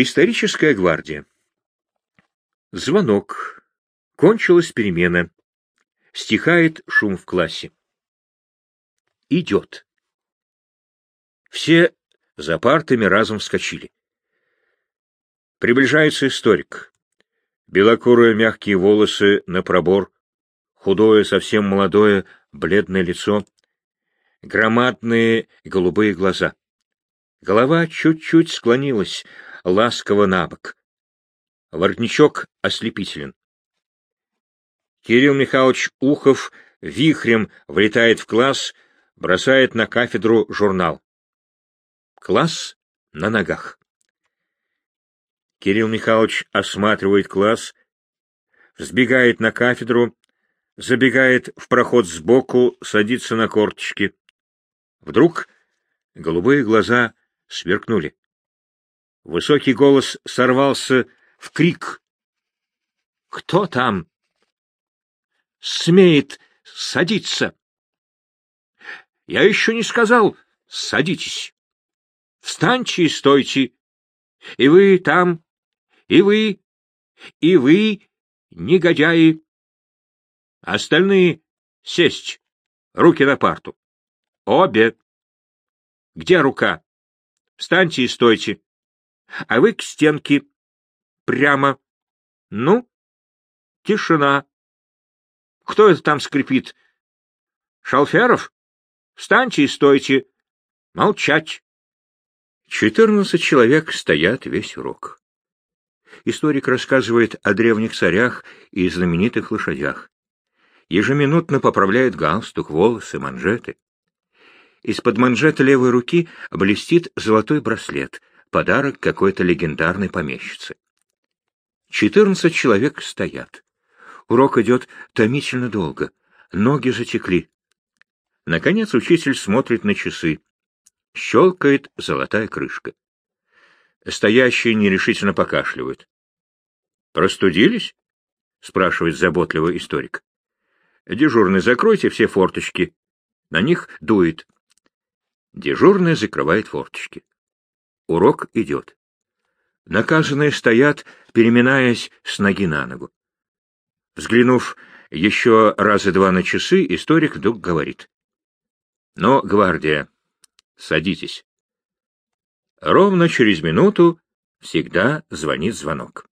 Историческая гвардия. Звонок. Кончилась перемена. Стихает шум в классе. Идет. Все за партами разом вскочили. Приближается историк. Белокурые мягкие волосы на пробор, худое, совсем молодое, бледное лицо, громадные голубые глаза. Голова чуть-чуть склонилась, ласково на бок. Воротничок ослепителен. Кирилл Михайлович Ухов вихрем влетает в класс, бросает на кафедру журнал. Класс на ногах. Кирилл Михайлович осматривает класс, взбегает на кафедру, забегает в проход сбоку, садится на корточки. Вдруг голубые глаза сверкнули. Высокий голос сорвался в крик. «Кто там? Смеет садиться?» «Я еще не сказал, садитесь. Встаньте и стойте. И вы там, и вы, и вы, негодяи. Остальные сесть, руки на парту. Обе. Где рука? Встаньте и стойте а вы к стенке. Прямо. Ну, тишина. Кто это там скрипит? Шалферов? Встаньте и стойте. Молчать. Четырнадцать человек стоят весь урок. Историк рассказывает о древних царях и знаменитых лошадях. Ежеминутно поправляет галстук, волосы, манжеты. Из-под манжета левой руки блестит золотой браслет, подарок какой-то легендарной помещицы. Четырнадцать человек стоят. Урок идет томительно долго, ноги затекли. Наконец учитель смотрит на часы. Щелкает золотая крышка. Стоящие нерешительно покашливают. «Простудились?» — спрашивает заботливый историк. «Дежурный, закройте все форточки. На них дует». Дежурный закрывает форточки. Урок идет. Наказанные стоят, переминаясь с ноги на ногу. Взглянув еще раза два на часы, историк вдруг говорит. «Но, гвардия, садитесь». Ровно через минуту всегда звонит звонок.